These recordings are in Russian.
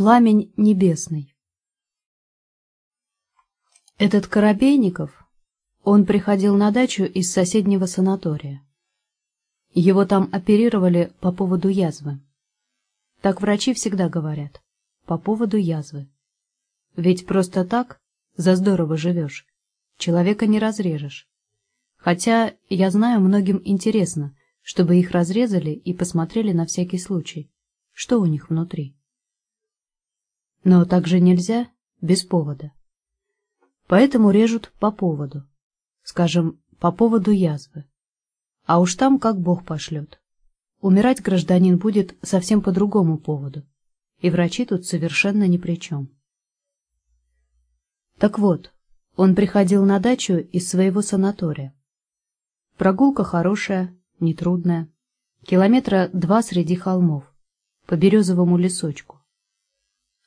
Пламень небесный. Этот Коробейников, он приходил на дачу из соседнего санатория. Его там оперировали по поводу язвы. Так врачи всегда говорят, по поводу язвы. Ведь просто так, за здорово живешь, человека не разрежешь. Хотя, я знаю, многим интересно, чтобы их разрезали и посмотрели на всякий случай, что у них внутри. Но так же нельзя без повода. Поэтому режут по поводу, скажем, по поводу язвы. А уж там как Бог пошлет. Умирать гражданин будет совсем по другому поводу, и врачи тут совершенно ни при чем. Так вот, он приходил на дачу из своего санатория. Прогулка хорошая, нетрудная. Километра два среди холмов, по березовому лесочку.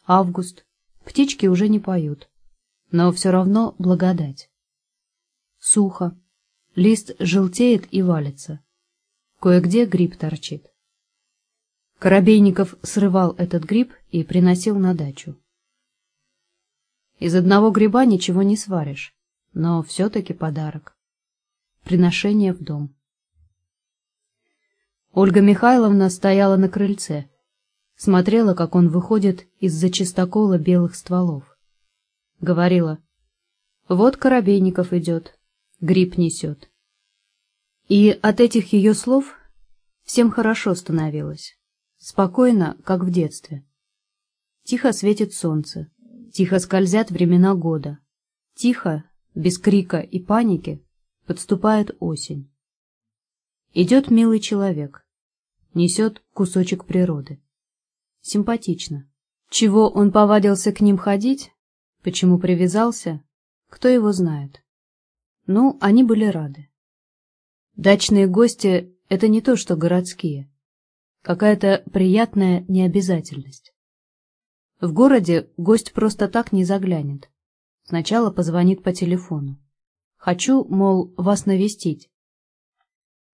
Август. Птички уже не поют. Но все равно благодать. Сухо. Лист желтеет и валится. Кое-где гриб торчит. Коробейников срывал этот гриб и приносил на дачу. Из одного гриба ничего не сваришь, но все-таки подарок. Приношение в дом. Ольга Михайловна стояла на крыльце, смотрела, как он выходит из-за чистокола белых стволов. Говорила, вот Коробейников идет, гриб несет. И от этих ее слов всем хорошо становилось, спокойно, как в детстве. Тихо светит солнце, тихо скользят времена года, тихо, без крика и паники, подступает осень. Идет милый человек, несет кусочек природы. Симпатично. Чего он повадился к ним ходить? Почему привязался? Кто его знает? Ну, они были рады. Дачные гости — это не то, что городские. Какая-то приятная необязательность. В городе гость просто так не заглянет. Сначала позвонит по телефону. Хочу, мол, вас навестить.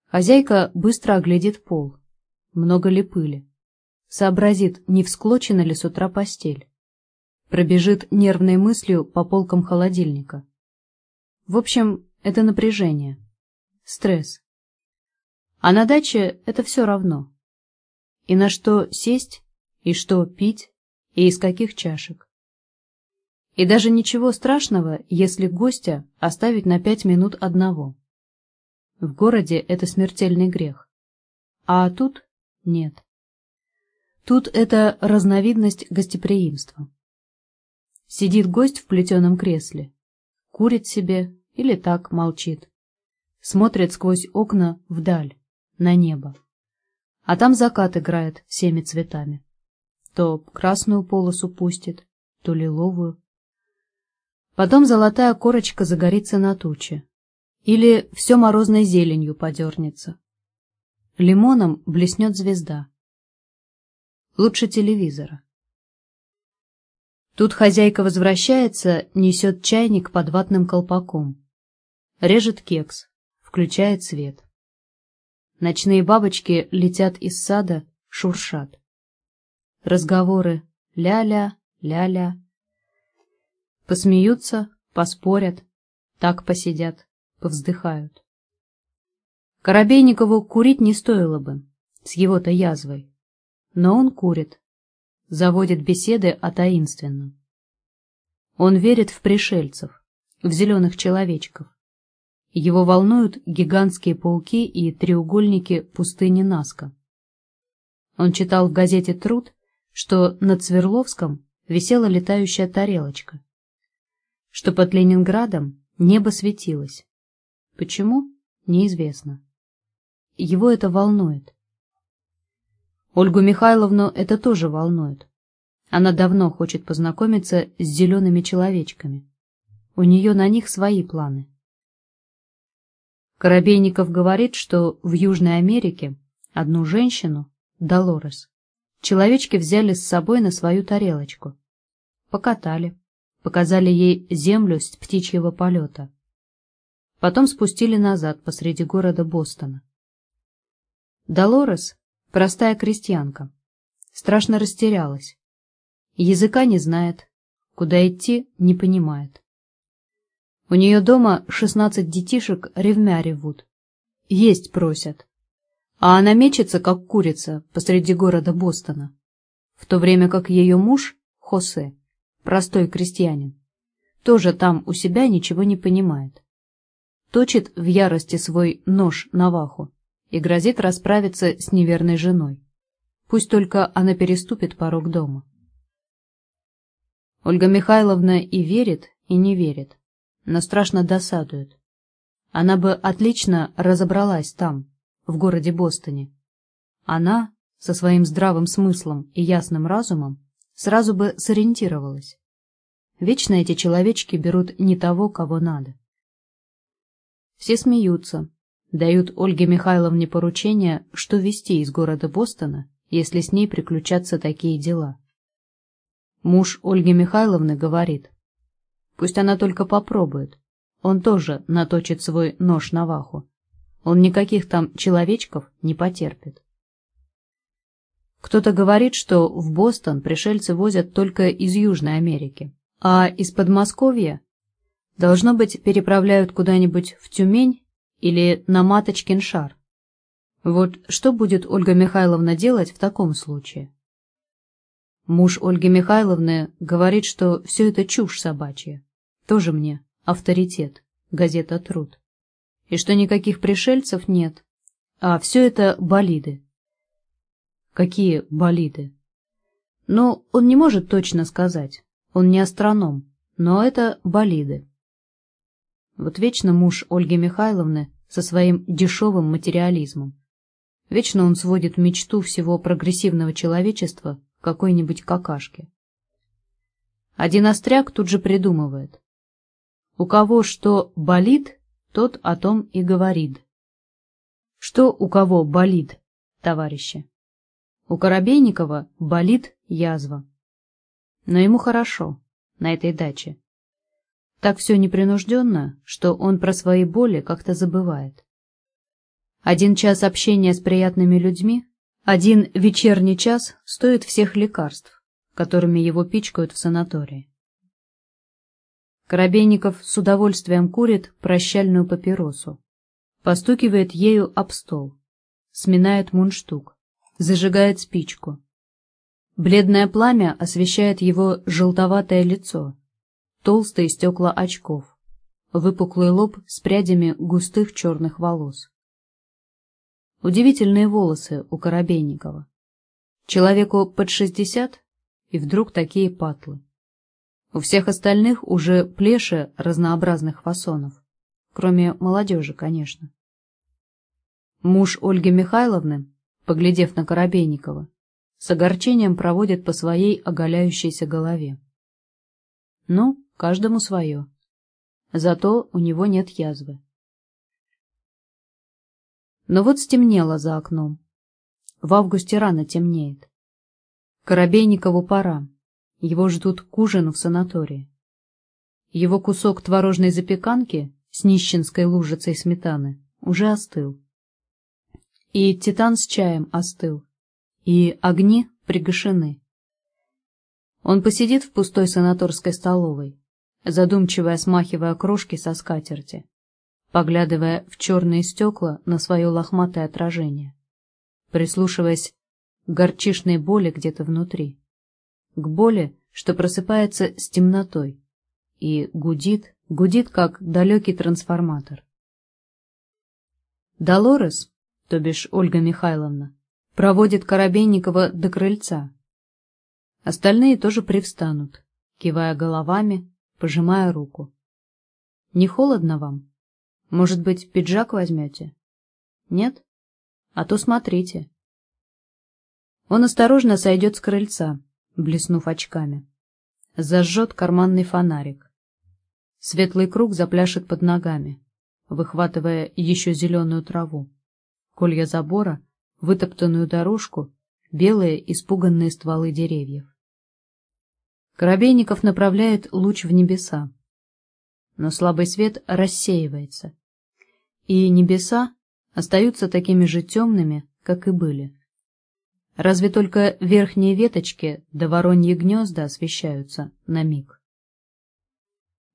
Хозяйка быстро оглядит пол. Много ли пыли? Сообразит, не всклочена ли с утра постель. Пробежит нервной мыслью по полкам холодильника. В общем, это напряжение. Стресс. А на даче это все равно. И на что сесть, и что пить, и из каких чашек. И даже ничего страшного, если гостя оставить на пять минут одного. В городе это смертельный грех. А тут нет. Тут это разновидность гостеприимства. Сидит гость в плетеном кресле, курит себе или так молчит, смотрит сквозь окна вдаль, на небо. А там закат играет всеми цветами. То красную полосу пустит, то лиловую. Потом золотая корочка загорится на туче. Или все морозной зеленью подернется. Лимоном блеснет звезда. Лучше телевизора. Тут хозяйка возвращается, несет чайник под ватным колпаком. Режет кекс, включает свет. Ночные бабочки летят из сада, шуршат. Разговоры ля-ля, ля-ля. Посмеются, поспорят, так посидят, повздыхают. Коробейникову курить не стоило бы, с его-то язвой но он курит, заводит беседы о таинственном. Он верит в пришельцев, в зеленых человечков. Его волнуют гигантские пауки и треугольники пустыни Наска. Он читал в газете «Труд», что над Свердловском висела летающая тарелочка, что под Ленинградом небо светилось. Почему? Неизвестно. Его это волнует. Ольгу Михайловну это тоже волнует. Она давно хочет познакомиться с зелеными человечками. У нее на них свои планы. Коробейников говорит, что в Южной Америке одну женщину, Долорес, человечки взяли с собой на свою тарелочку. Покатали, показали ей землю с птичьего полета. Потом спустили назад посреди города Бостона. Долорес Простая крестьянка. Страшно растерялась. Языка не знает, куда идти не понимает. У нее дома шестнадцать детишек ревмя ревут. Есть просят. А она мечется, как курица, посреди города Бостона. В то время как ее муж, Хосе, простой крестьянин, тоже там у себя ничего не понимает. Точит в ярости свой нож Наваху и грозит расправиться с неверной женой. Пусть только она переступит порог дома. Ольга Михайловна и верит, и не верит, но страшно досадует. Она бы отлично разобралась там, в городе Бостоне. Она, со своим здравым смыслом и ясным разумом, сразу бы сориентировалась. Вечно эти человечки берут не того, кого надо. Все смеются, дают Ольге Михайловне поручение, что вести из города Бостона, если с ней приключатся такие дела. Муж Ольги Михайловны говорит, пусть она только попробует, он тоже наточит свой нож на ваху. Он никаких там человечков не потерпит. Кто-то говорит, что в Бостон пришельцы возят только из Южной Америки, а из Подмосковья, должно быть, переправляют куда-нибудь в Тюмень или на Маточкин шар. Вот что будет Ольга Михайловна делать в таком случае? Муж Ольги Михайловны говорит, что все это чушь собачья. Тоже мне авторитет, газета «Труд». И что никаких пришельцев нет, а все это болиды. Какие болиды? Ну, он не может точно сказать, он не астроном, но это болиды. Вот вечно муж Ольги Михайловны со своим дешевым материализмом. Вечно он сводит мечту всего прогрессивного человечества к какой-нибудь какашке. Один остряк тут же придумывает. У кого что болит, тот о том и говорит. Что у кого болит, товарищи? У Коробейникова болит язва. Но ему хорошо на этой даче. Так все непринужденно, что он про свои боли как-то забывает. Один час общения с приятными людьми, один вечерний час стоит всех лекарств, которыми его пичкают в санатории. Коробейников с удовольствием курит прощальную папиросу, постукивает ею об стол, сминает мундштук, зажигает спичку. Бледное пламя освещает его желтоватое лицо, толстые стекла очков, выпуклый лоб с прядями густых черных волос. Удивительные волосы у Коробейникова. Человеку под шестьдесят, и вдруг такие патлы. У всех остальных уже плеши разнообразных фасонов, кроме молодежи, конечно. Муж Ольги Михайловны, поглядев на Коробейникова, с огорчением проводит по своей оголяющейся голове. Ну, каждому свое. Зато у него нет язвы. Но вот стемнело за окном. В августе рано темнеет. Коробейникову пора. Его ждут к ужину в санатории. Его кусок творожной запеканки с нищенской лужицей сметаны уже остыл. И титан с чаем остыл, и огни пригашены. Он посидит в пустой санаторской столовой, задумчиво смахивая крошки со скатерти, поглядывая в черные стекла на свое лохматое отражение, прислушиваясь к горчишной боли где-то внутри к боли, что просыпается с темнотой и гудит, гудит, как далекий трансформатор. Долорес, то бишь Ольга Михайловна, проводит Коробейникова до крыльца. Остальные тоже привстанут, кивая головами, пожимая руку. Не холодно вам? Может быть, пиджак возьмете? Нет? А то смотрите. Он осторожно сойдет с крыльца, блеснув очками. Зажжет карманный фонарик. Светлый круг запляшет под ногами, выхватывая еще зеленую траву. Колья забора, вытоптанную дорожку, белые испуганные стволы деревьев. Коробейников направляет луч в небеса. Но слабый свет рассеивается, и небеса остаются такими же темными, как и были. Разве только верхние веточки да вороньи гнезда освещаются на миг.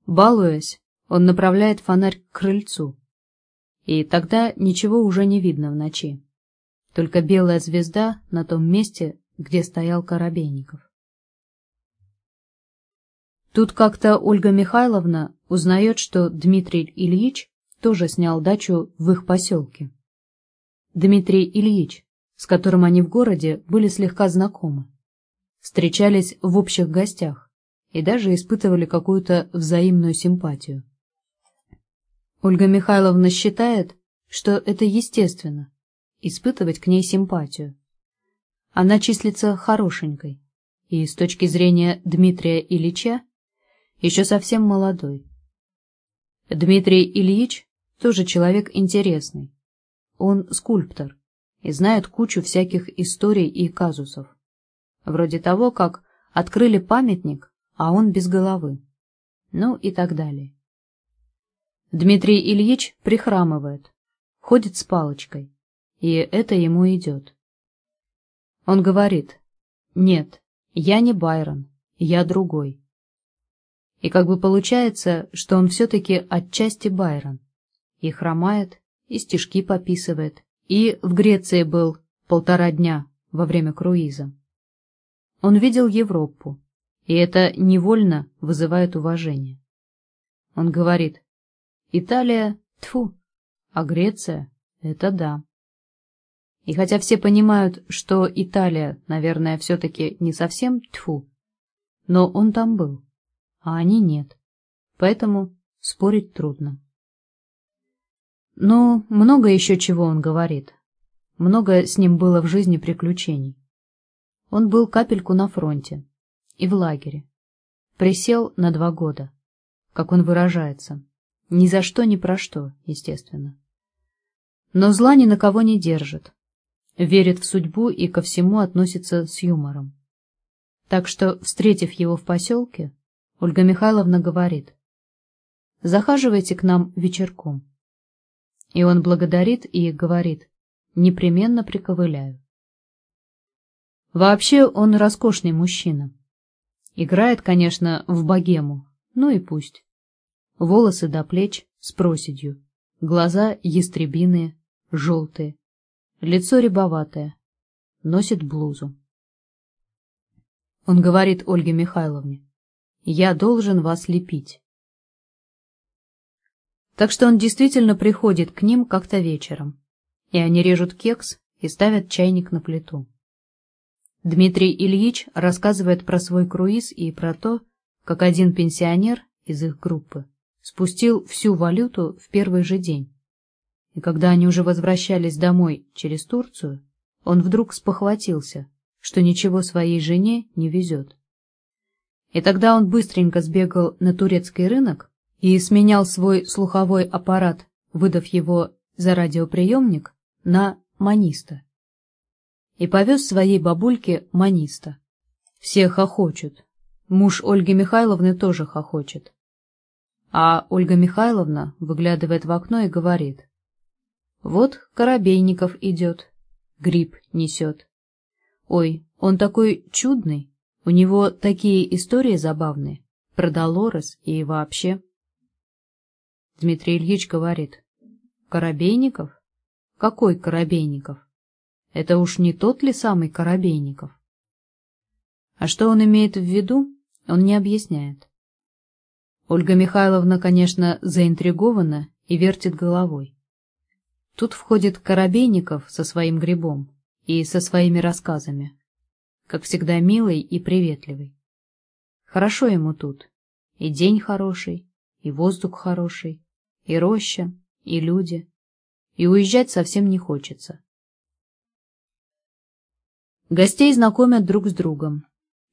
Балуясь, он направляет фонарь к крыльцу, и тогда ничего уже не видно в ночи, только белая звезда на том месте, где стоял Коробейников. Тут как-то Ольга Михайловна узнает, что Дмитрий Ильич тоже снял дачу в их поселке. Дмитрий Ильич, с которым они в городе были слегка знакомы, встречались в общих гостях и даже испытывали какую-то взаимную симпатию. Ольга Михайловна считает, что это естественно — испытывать к ней симпатию. Она числится хорошенькой, и с точки зрения Дмитрия Ильича еще совсем молодой. Дмитрий Ильич тоже человек интересный. Он скульптор и знает кучу всяких историй и казусов. Вроде того, как открыли памятник, а он без головы. Ну и так далее. Дмитрий Ильич прихрамывает, ходит с палочкой, и это ему идет. Он говорит, нет, я не Байрон, я другой. И как бы получается, что он все-таки отчасти Байрон. И хромает, и стишки пописывает, и в Греции был полтора дня во время круиза. Он видел Европу, и это невольно вызывает уважение. Он говорит, Италия — тфу, а Греция — это да. И хотя все понимают, что Италия, наверное, все-таки не совсем тфу, но он там был, а они нет, поэтому спорить трудно. Но много еще чего он говорит. Много с ним было в жизни приключений. Он был капельку на фронте и в лагере. Присел на два года, как он выражается. Ни за что, ни про что, естественно. Но зла ни на кого не держит. Верит в судьбу и ко всему относится с юмором. Так что, встретив его в поселке, Ольга Михайловна говорит, «Захаживайте к нам вечерком». И он благодарит и говорит, «Непременно приковыляю». Вообще он роскошный мужчина. Играет, конечно, в богему, ну и пусть волосы до плеч с проседью, глаза ястребиные, желтые, лицо рябоватое, носит блузу. Он говорит Ольге Михайловне, «Я должен вас лепить». Так что он действительно приходит к ним как-то вечером, и они режут кекс и ставят чайник на плиту. Дмитрий Ильич рассказывает про свой круиз и про то, как один пенсионер из их группы спустил всю валюту в первый же день. И когда они уже возвращались домой через Турцию, он вдруг спохватился, что ничего своей жене не везет. И тогда он быстренько сбегал на турецкий рынок и сменял свой слуховой аппарат, выдав его за радиоприемник, на маниста. И повез своей бабульке маниста. Все хохочут. Муж Ольги Михайловны тоже хохочет. А Ольга Михайловна выглядывает в окно и говорит. Вот Коробейников идет, гриб несет. Ой, он такой чудный, у него такие истории забавные, про Долорес и вообще. Дмитрий Ильич говорит. Коробейников? Какой Коробейников? Это уж не тот ли самый Коробейников? А что он имеет в виду, он не объясняет. Ольга Михайловна, конечно, заинтригована и вертит головой. Тут входит Коробейников со своим грибом и со своими рассказами, как всегда милый и приветливый. Хорошо ему тут, и день хороший, и воздух хороший, и роща, и люди, и уезжать совсем не хочется. Гостей знакомят друг с другом,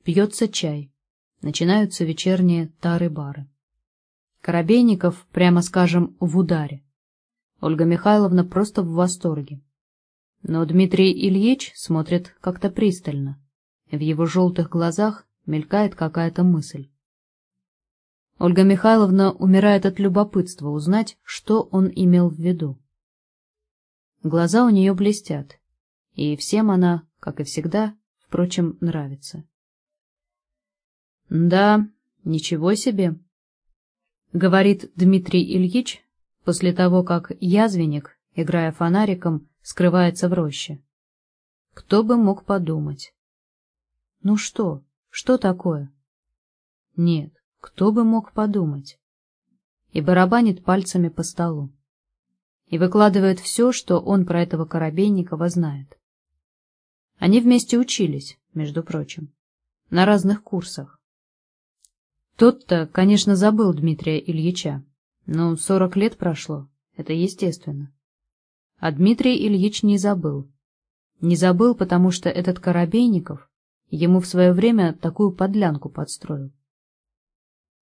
пьется чай, начинаются вечерние тары-бары. Коробейников, прямо скажем, в ударе. Ольга Михайловна просто в восторге. Но Дмитрий Ильич смотрит как-то пристально. В его желтых глазах мелькает какая-то мысль. Ольга Михайловна умирает от любопытства узнать, что он имел в виду. Глаза у нее блестят, и всем она как и всегда, впрочем, нравится. «Да, ничего себе», — говорит Дмитрий Ильич после того, как язвенник, играя фонариком, скрывается в роще. Кто бы мог подумать? Ну что, что такое? Нет, кто бы мог подумать? И барабанит пальцами по столу. И выкладывает все, что он про этого Коробейникова знает. Они вместе учились, между прочим, на разных курсах. Тот-то, конечно, забыл Дмитрия Ильича, но сорок лет прошло, это естественно. А Дмитрий Ильич не забыл. Не забыл, потому что этот Коробейников ему в свое время такую подлянку подстроил.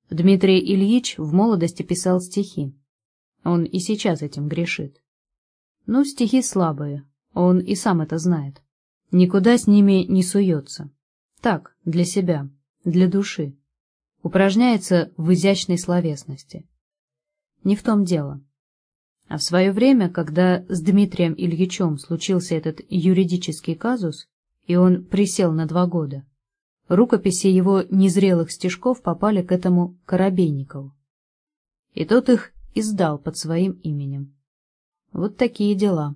Дмитрий Ильич в молодости писал стихи. Он и сейчас этим грешит. Ну, стихи слабые, он и сам это знает. Никуда с ними не суется. Так, для себя, для души. Упражняется в изящной словесности. Не в том дело. А в свое время, когда с Дмитрием Ильичем случился этот юридический казус, и он присел на два года, рукописи его незрелых стишков попали к этому Коробейникову. И тот их издал под своим именем. Вот такие дела.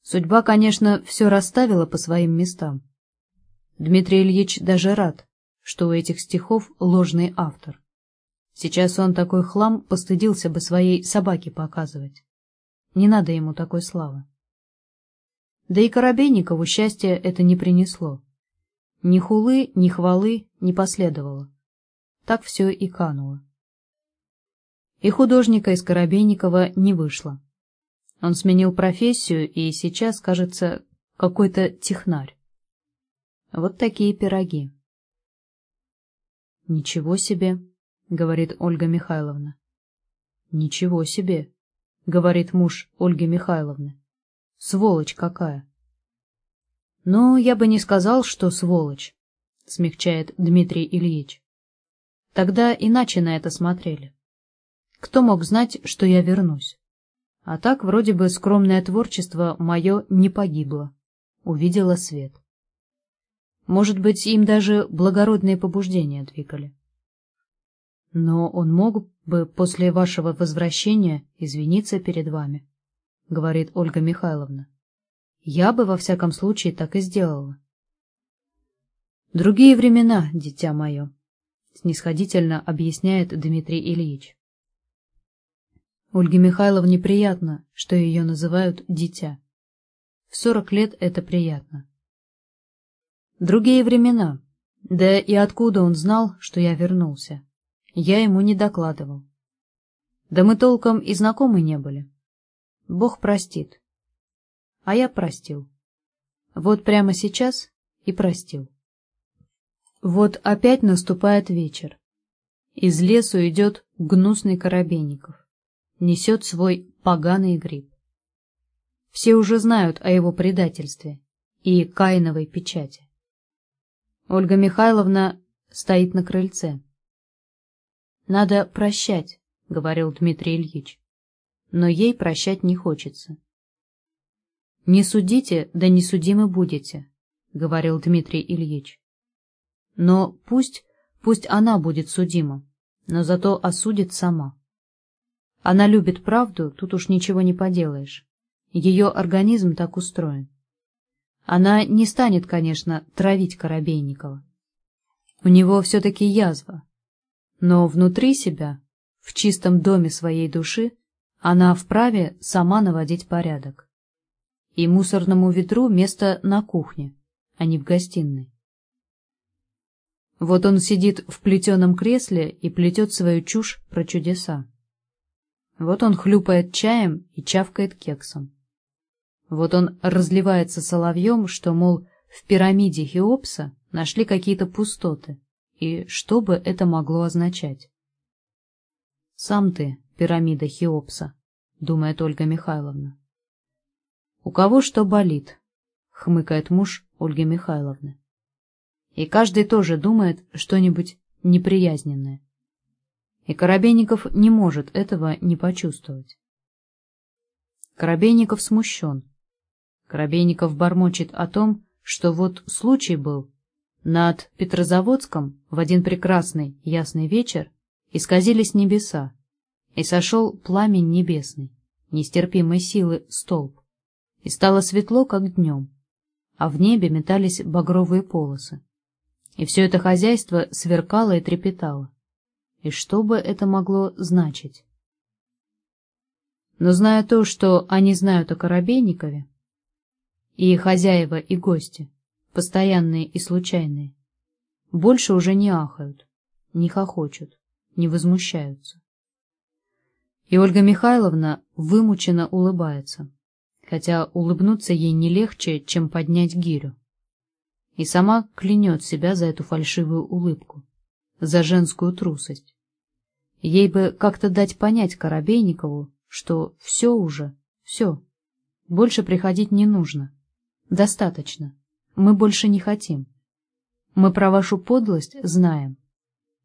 Судьба, конечно, все расставила по своим местам. Дмитрий Ильич даже рад, что у этих стихов ложный автор. Сейчас он такой хлам постыдился бы своей собаке показывать. Не надо ему такой славы. Да и Коробейникову счастья это не принесло. Ни хулы, ни хвалы не последовало. Так все и кануло. И художника из Коробейникова не вышло. Он сменил профессию и сейчас, кажется, какой-то технарь. Вот такие пироги. Ничего себе! — говорит Ольга Михайловна. «Ничего себе!» — говорит муж Ольги Михайловны. «Сволочь какая!» «Ну, я бы не сказал, что сволочь», — смягчает Дмитрий Ильич. «Тогда иначе на это смотрели. Кто мог знать, что я вернусь? А так, вроде бы, скромное творчество мое не погибло, увидело свет. Может быть, им даже благородные побуждения двигали. Но он мог бы после вашего возвращения извиниться перед вами, — говорит Ольга Михайловна. Я бы, во всяком случае, так и сделала. Другие времена, дитя мое, — снисходительно объясняет Дмитрий Ильич. Ольге Михайловне приятно, что ее называют «дитя». В сорок лет это приятно. Другие времена, да и откуда он знал, что я вернулся? Я ему не докладывал. Да мы толком и знакомы не были. Бог простит. А я простил. Вот прямо сейчас и простил. Вот опять наступает вечер. Из лесу идет гнусный Коробейников. Несет свой поганый гриб. Все уже знают о его предательстве и Каиновой печати. Ольга Михайловна стоит на крыльце. «Надо прощать», — говорил Дмитрий Ильич. Но ей прощать не хочется. «Не судите, да не судимы будете», — говорил Дмитрий Ильич. «Но пусть, пусть она будет судима, но зато осудит сама. Она любит правду, тут уж ничего не поделаешь. Ее организм так устроен. Она не станет, конечно, травить Коробейникова. У него все-таки язва, но внутри себя, в чистом доме своей души, она вправе сама наводить порядок. И мусорному ведру место на кухне, а не в гостиной. Вот он сидит в плетеном кресле и плетет свою чушь про чудеса. Вот он хлюпает чаем и чавкает кексом. Вот он разливается соловьем, что, мол, в пирамиде Хеопса нашли какие-то пустоты, и что бы это могло означать? «Сам ты, пирамида Хеопса», — думает Ольга Михайловна. «У кого что болит?» — хмыкает муж Ольги Михайловны. И каждый тоже думает что-нибудь неприязненное. И Коробейников не может этого не почувствовать. Коробейников смущен. Коробейников бормочет о том, что вот случай был. Над Петрозаводском в один прекрасный ясный вечер исказились небеса, и сошел пламень небесный, нестерпимой силы столб, и стало светло, как днем, а в небе метались багровые полосы. И все это хозяйство сверкало и трепетало. И что бы это могло значить? Но зная то, что они знают о Коробейникове, и хозяева, и гости, постоянные и случайные, больше уже не ахают, не хохочут, не возмущаются. И Ольга Михайловна вымученно улыбается, хотя улыбнуться ей не легче, чем поднять гирю. И сама клянет себя за эту фальшивую улыбку, за женскую трусость. Ей бы как-то дать понять Коробейникову, что все уже, все, больше приходить не нужно. Достаточно. Мы больше не хотим. Мы про вашу подлость знаем.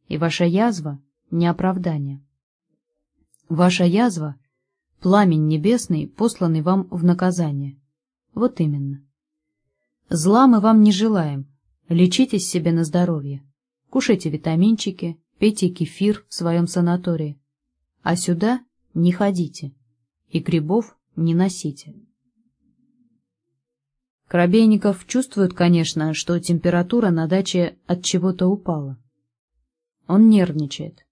И ваша язва — не оправдание. Ваша язва — пламень небесный, посланный вам в наказание. Вот именно. Зла мы вам не желаем. Лечитесь себе на здоровье. Кушайте витаминчики, пейте кефир в своем санатории. А сюда не ходите и грибов не носите. Коробейников чувствует, конечно, что температура на даче от чего-то упала. Он нервничает,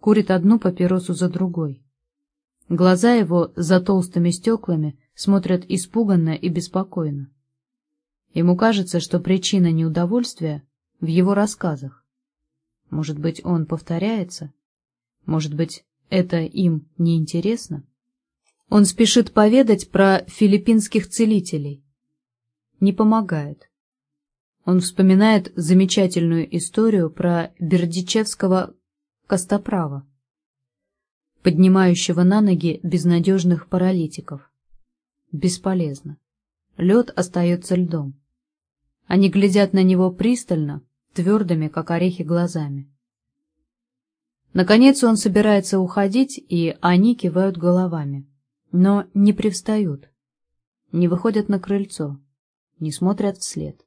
курит одну папиросу за другой. Глаза его за толстыми стеклами смотрят испуганно и беспокойно. Ему кажется, что причина неудовольствия в его рассказах. Может быть, он повторяется? Может быть, это им не интересно? Он спешит поведать про филиппинских целителей. Не помогает. Он вспоминает замечательную историю про Бердичевского Костоправа, поднимающего на ноги безнадежных паралитиков. Бесполезно. Лед остается льдом. Они глядят на него пристально, твердыми, как орехи, глазами. Наконец он собирается уходить, и они кивают головами, но не привстают, не выходят на крыльцо, не смотрят вслед.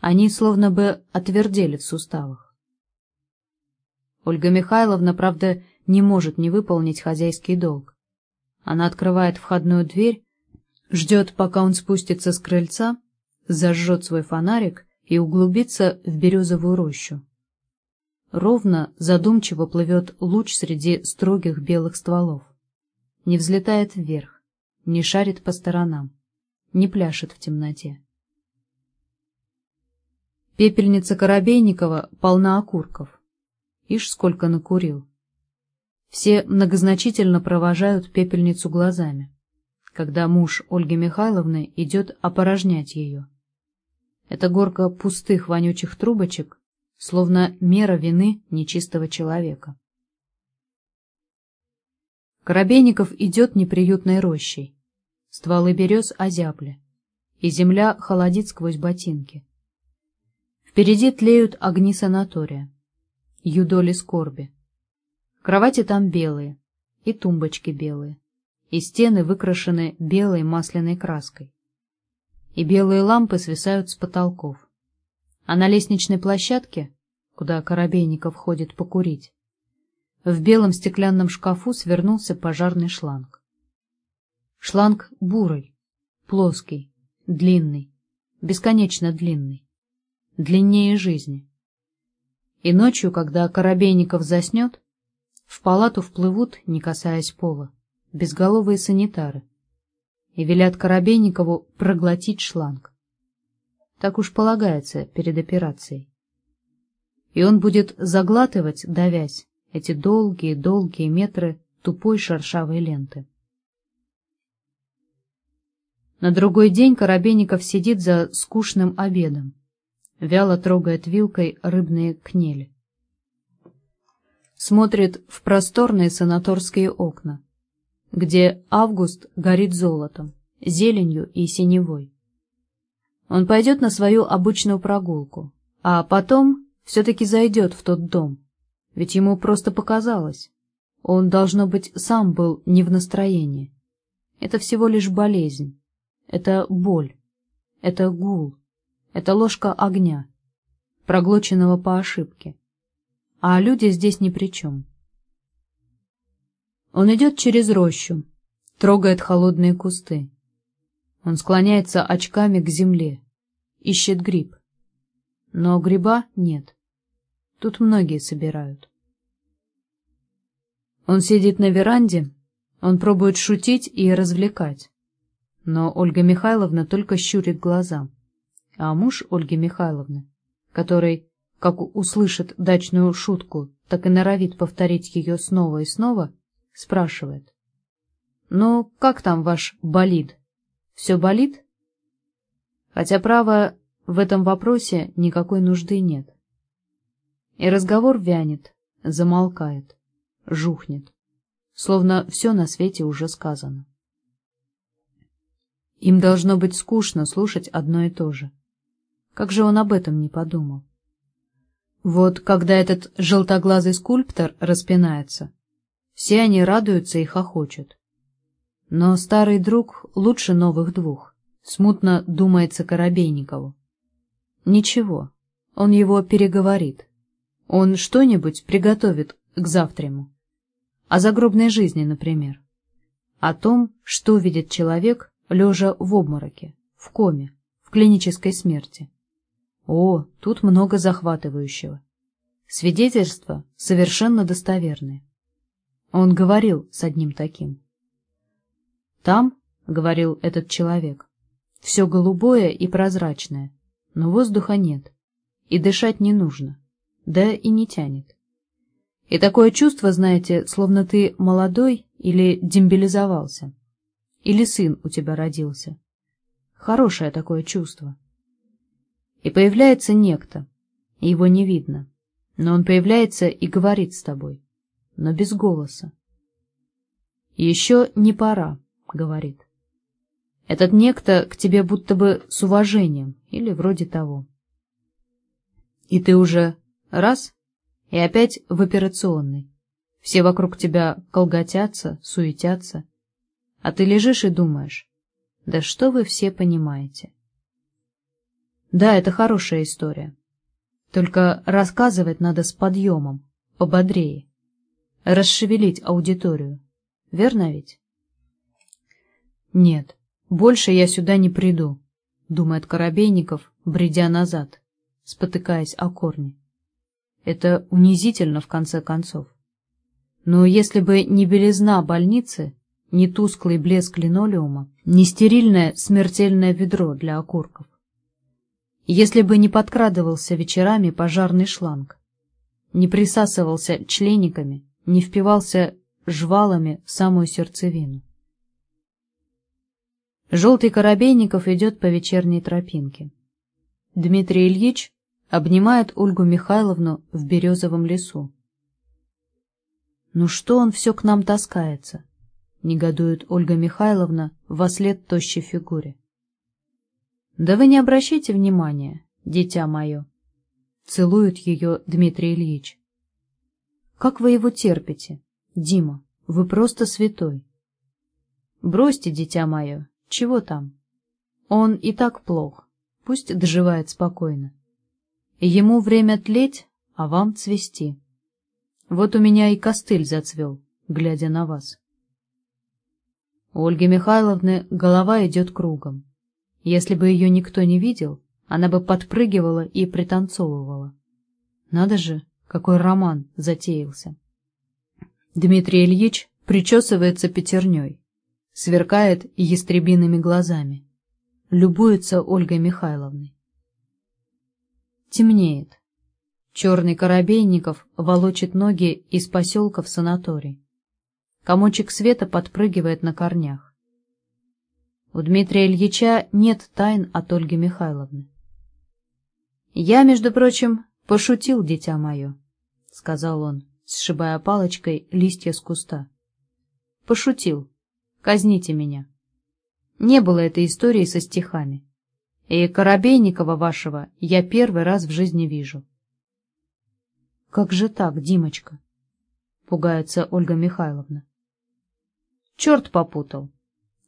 Они словно бы отвердели в суставах. Ольга Михайловна, правда, не может не выполнить хозяйский долг. Она открывает входную дверь, ждет, пока он спустится с крыльца, зажжет свой фонарик и углубится в березовую рощу. Ровно, задумчиво плывет луч среди строгих белых стволов. Не взлетает вверх, не шарит по сторонам, не пляшет в темноте. Пепельница Коробейникова полна окурков. Ишь, сколько накурил. Все многозначительно провожают пепельницу глазами, когда муж Ольги Михайловны идет опорожнять ее. Это горка пустых вонючих трубочек словно мера вины нечистого человека. Коробейников идет неприютной рощей. Стволы берез озябли, и земля холодит сквозь ботинки. Впереди тлеют огни санатория, юдоли скорби. Кровати там белые, и тумбочки белые, и стены выкрашены белой масляной краской. И белые лампы свисают с потолков. А на лестничной площадке куда Коробейников ходит покурить. В белом стеклянном шкафу свернулся пожарный шланг. Шланг бурый, плоский, длинный, бесконечно длинный, длиннее жизни. И ночью, когда Коробейников заснет, в палату вплывут, не касаясь пола, безголовые санитары и велят Коробейникову проглотить шланг. Так уж полагается перед операцией и он будет заглатывать, давясь, эти долгие-долгие метры тупой шершавой ленты. На другой день Коробейников сидит за скучным обедом, вяло трогает вилкой рыбные кнели. Смотрит в просторные санаторские окна, где август горит золотом, зеленью и синевой. Он пойдет на свою обычную прогулку, а потом все-таки зайдет в тот дом, ведь ему просто показалось. Он, должно быть, сам был не в настроении. Это всего лишь болезнь, это боль, это гул, это ложка огня, проглоченного по ошибке, а люди здесь ни при чем. Он идет через рощу, трогает холодные кусты. Он склоняется очками к земле, ищет гриб. Но гриба нет. Тут многие собирают. Он сидит на веранде, он пробует шутить и развлекать. Но Ольга Михайловна только щурит глаза. А муж Ольги Михайловны, который, как услышит дачную шутку, так и норовит повторить ее снова и снова, спрашивает. «Ну, как там ваш болид? Все болит?» Хотя, право, в этом вопросе никакой нужды нет. И разговор вянет, замолкает, жухнет, словно все на свете уже сказано. Им должно быть скучно слушать одно и то же. Как же он об этом не подумал? Вот когда этот желтоглазый скульптор распинается, все они радуются и хохочут. Но старый друг лучше новых двух, смутно думается Коробейникову. Ничего, он его переговорит. Он что-нибудь приготовит к завтраму. О загробной жизни, например. О том, что видит человек, лежа в обмороке, в коме, в клинической смерти. О, тут много захватывающего. Свидетельства совершенно достоверные. Он говорил с одним таким. «Там, — говорил этот человек, — все голубое и прозрачное, но воздуха нет, и дышать не нужно, да и не тянет. И такое чувство, знаете, словно ты молодой или дембелизовался, или сын у тебя родился. Хорошее такое чувство. И появляется некто, его не видно, но он появляется и говорит с тобой но без голоса. «Еще не пора», — говорит. Этот некто к тебе будто бы с уважением, или вроде того. И ты уже раз, и опять в операционной. Все вокруг тебя колготятся, суетятся. А ты лежишь и думаешь, да что вы все понимаете. Да, это хорошая история. Только рассказывать надо с подъемом, пободрее расшевелить аудиторию. Верно ведь? Нет, больше я сюда не приду, думает Коробейников, бредя назад, спотыкаясь о корни. Это унизительно, в конце концов. Но если бы не белизна больницы, не тусклый блеск линолеума, не стерильное смертельное ведро для окурков, если бы не подкрадывался вечерами пожарный шланг, не присасывался члениками, не впивался жвалами в самую сердцевину. Желтый Коробейников идет по вечерней тропинке. Дмитрий Ильич обнимает Ольгу Михайловну в березовом лесу. «Ну что он все к нам таскается?» — негодует Ольга Михайловна во след тощей фигуре. «Да вы не обращайте внимания, дитя мое!» — целует ее Дмитрий Ильич. Как вы его терпите? Дима, вы просто святой. Бросьте, дитя мое, чего там? Он и так плох, пусть доживает спокойно. Ему время тлеть, а вам цвести. Вот у меня и костыль зацвел, глядя на вас. У Ольги Михайловны голова идет кругом. Если бы ее никто не видел, она бы подпрыгивала и пританцовывала. Надо же, какой роман затеялся. Дмитрий Ильич причесывается пятерней, сверкает ястребиными глазами, любуется Ольгой Михайловной. Темнеет. Черный Коробейников волочит ноги из поселка в санаторий. Комочек света подпрыгивает на корнях. У Дмитрия Ильича нет тайн от Ольги Михайловны. Я, между прочим, пошутил, дитя мое. — сказал он, сшибая палочкой листья с куста. — Пошутил. Казните меня. Не было этой истории со стихами. И Коробейникова вашего я первый раз в жизни вижу. — Как же так, Димочка? — пугается Ольга Михайловна. — Черт попутал.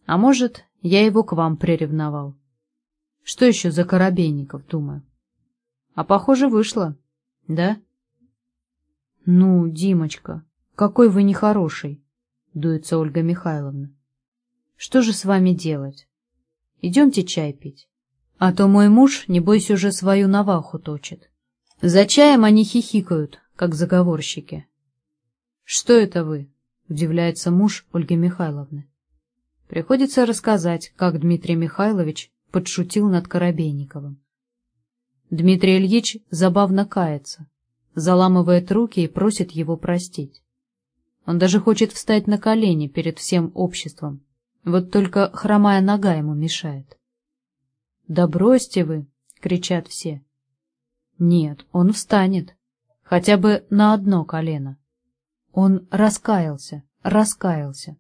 А может, я его к вам приревновал. Что еще за Коробейников, думаю? А похоже, вышло, да? Ну, Димочка, какой вы нехороший, дуется Ольга Михайловна. Что же с вами делать? Идемте чай пить. А то мой муж, небось, уже свою наваху точит. За чаем они хихикают, как заговорщики. Что это вы? Удивляется муж Ольги Михайловны. Приходится рассказать, как Дмитрий Михайлович подшутил над Коробейниковым. Дмитрий Ильич забавно кается, заламывает руки и просит его простить. Он даже хочет встать на колени перед всем обществом, вот только хромая нога ему мешает. «Да бросьте вы!» — кричат все. Нет, он встанет, хотя бы на одно колено. Он раскаялся, раскаялся.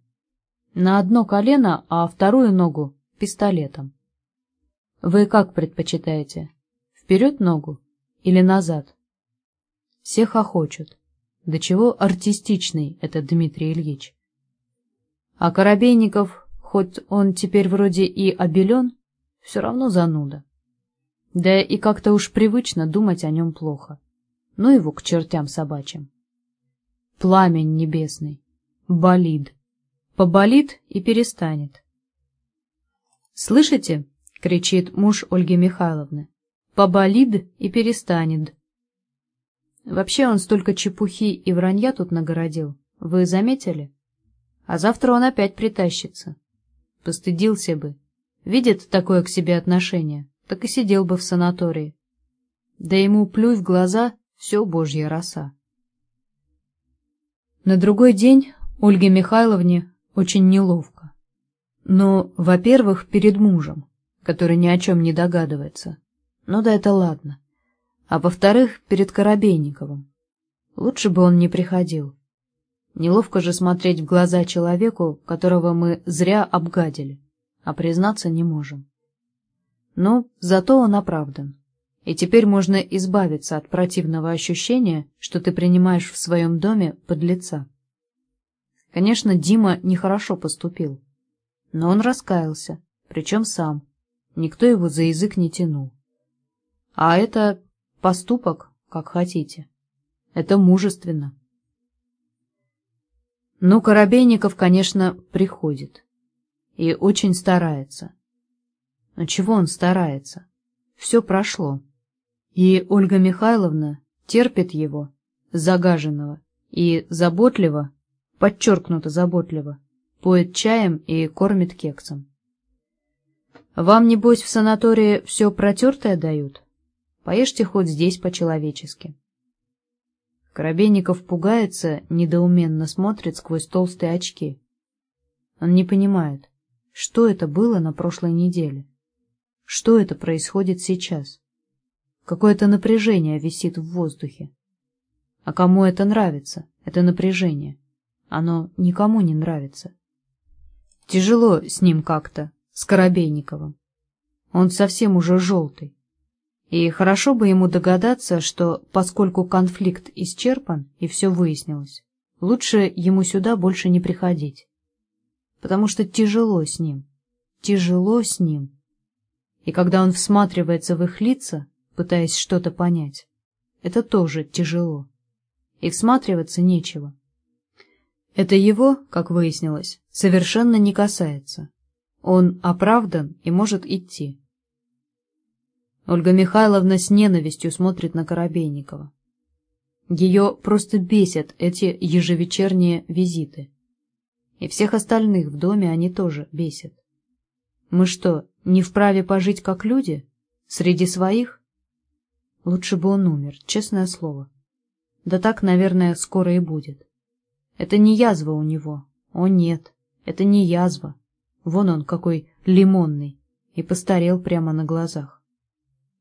На одно колено, а вторую ногу — пистолетом. Вы как предпочитаете? Вперед ногу или назад? Все хохочут. До чего артистичный этот Дмитрий Ильич. А Коробейников, хоть он теперь вроде и обелен, все равно зануда. Да и как-то уж привычно думать о нем плохо. Ну его к чертям собачьим. Пламень небесный. Болид. Поболит и перестанет. «Слышите?» — кричит муж Ольги Михайловны. «Поболит и перестанет». Вообще он столько чепухи и вранья тут нагородил. Вы заметили? А завтра он опять притащится. Постыдился бы. Видит такое к себе отношение, так и сидел бы в санатории. Да ему плюй в глаза, все божья роса. На другой день Ольге Михайловне очень неловко. Но, во-первых, перед мужем, который ни о чем не догадывается. Ну да это ладно а во-вторых, перед Коробейниковым. Лучше бы он не приходил. Неловко же смотреть в глаза человеку, которого мы зря обгадили, а признаться не можем. Но зато он оправдан. И теперь можно избавиться от противного ощущения, что ты принимаешь в своем доме подлеца. Конечно, Дима нехорошо поступил. Но он раскаялся, причем сам. Никто его за язык не тянул. А это Поступок, как хотите. Это мужественно. Ну, Коробейников, конечно, приходит. И очень старается. Но чего он старается? Все прошло. И Ольга Михайловна терпит его, загаженного, и заботливо, подчеркнуто заботливо, поет чаем и кормит кексом. Вам, небось, в санатории все протертое дают? Поешьте хоть здесь по-человечески. Коробейников пугается, недоуменно смотрит сквозь толстые очки. Он не понимает, что это было на прошлой неделе. Что это происходит сейчас? Какое-то напряжение висит в воздухе. А кому это нравится, это напряжение? Оно никому не нравится. Тяжело с ним как-то, с Коробейниковым. Он совсем уже желтый. И хорошо бы ему догадаться, что, поскольку конфликт исчерпан и все выяснилось, лучше ему сюда больше не приходить. Потому что тяжело с ним, тяжело с ним. И когда он всматривается в их лица, пытаясь что-то понять, это тоже тяжело. И всматриваться нечего. Это его, как выяснилось, совершенно не касается. Он оправдан и может идти. Ольга Михайловна с ненавистью смотрит на Коробейникова. Ее просто бесят эти ежевечерние визиты. И всех остальных в доме они тоже бесят. Мы что, не вправе пожить как люди? Среди своих? Лучше бы он умер, честное слово. Да так, наверное, скоро и будет. Это не язва у него. О, нет, это не язва. Вон он какой лимонный и постарел прямо на глазах.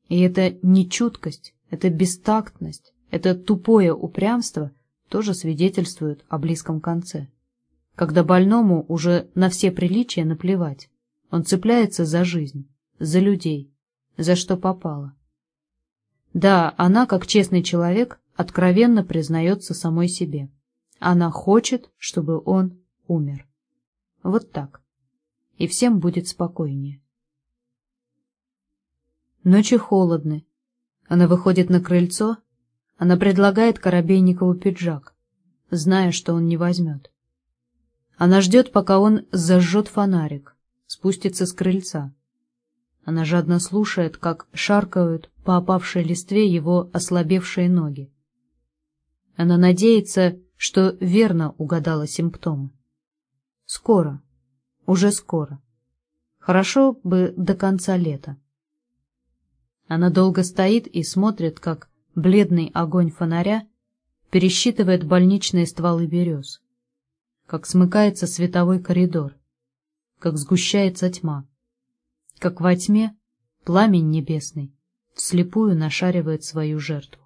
И эта нечуткость, эта бестактность, это тупое упрямство тоже свидетельствуют о близком конце. Когда больному уже на все приличия наплевать, он цепляется за жизнь, за людей, за что попало. Да, она, как честный человек, откровенно признается самой себе. Она хочет, чтобы он умер. Вот так. И всем будет спокойнее. Ночи холодны. Она выходит на крыльцо, она предлагает Коробейникову пиджак, зная, что он не возьмет. Она ждет, пока он зажжет фонарик, спустится с крыльца. Она жадно слушает, как шаркают по опавшей листве его ослабевшие ноги. Она надеется, что верно угадала симптомы. Скоро, уже скоро. Хорошо бы до конца лета. Она долго стоит и смотрит, как бледный огонь фонаря пересчитывает больничные стволы берез, как смыкается световой коридор, как сгущается тьма, как во тьме пламень небесный вслепую нашаривает свою жертву.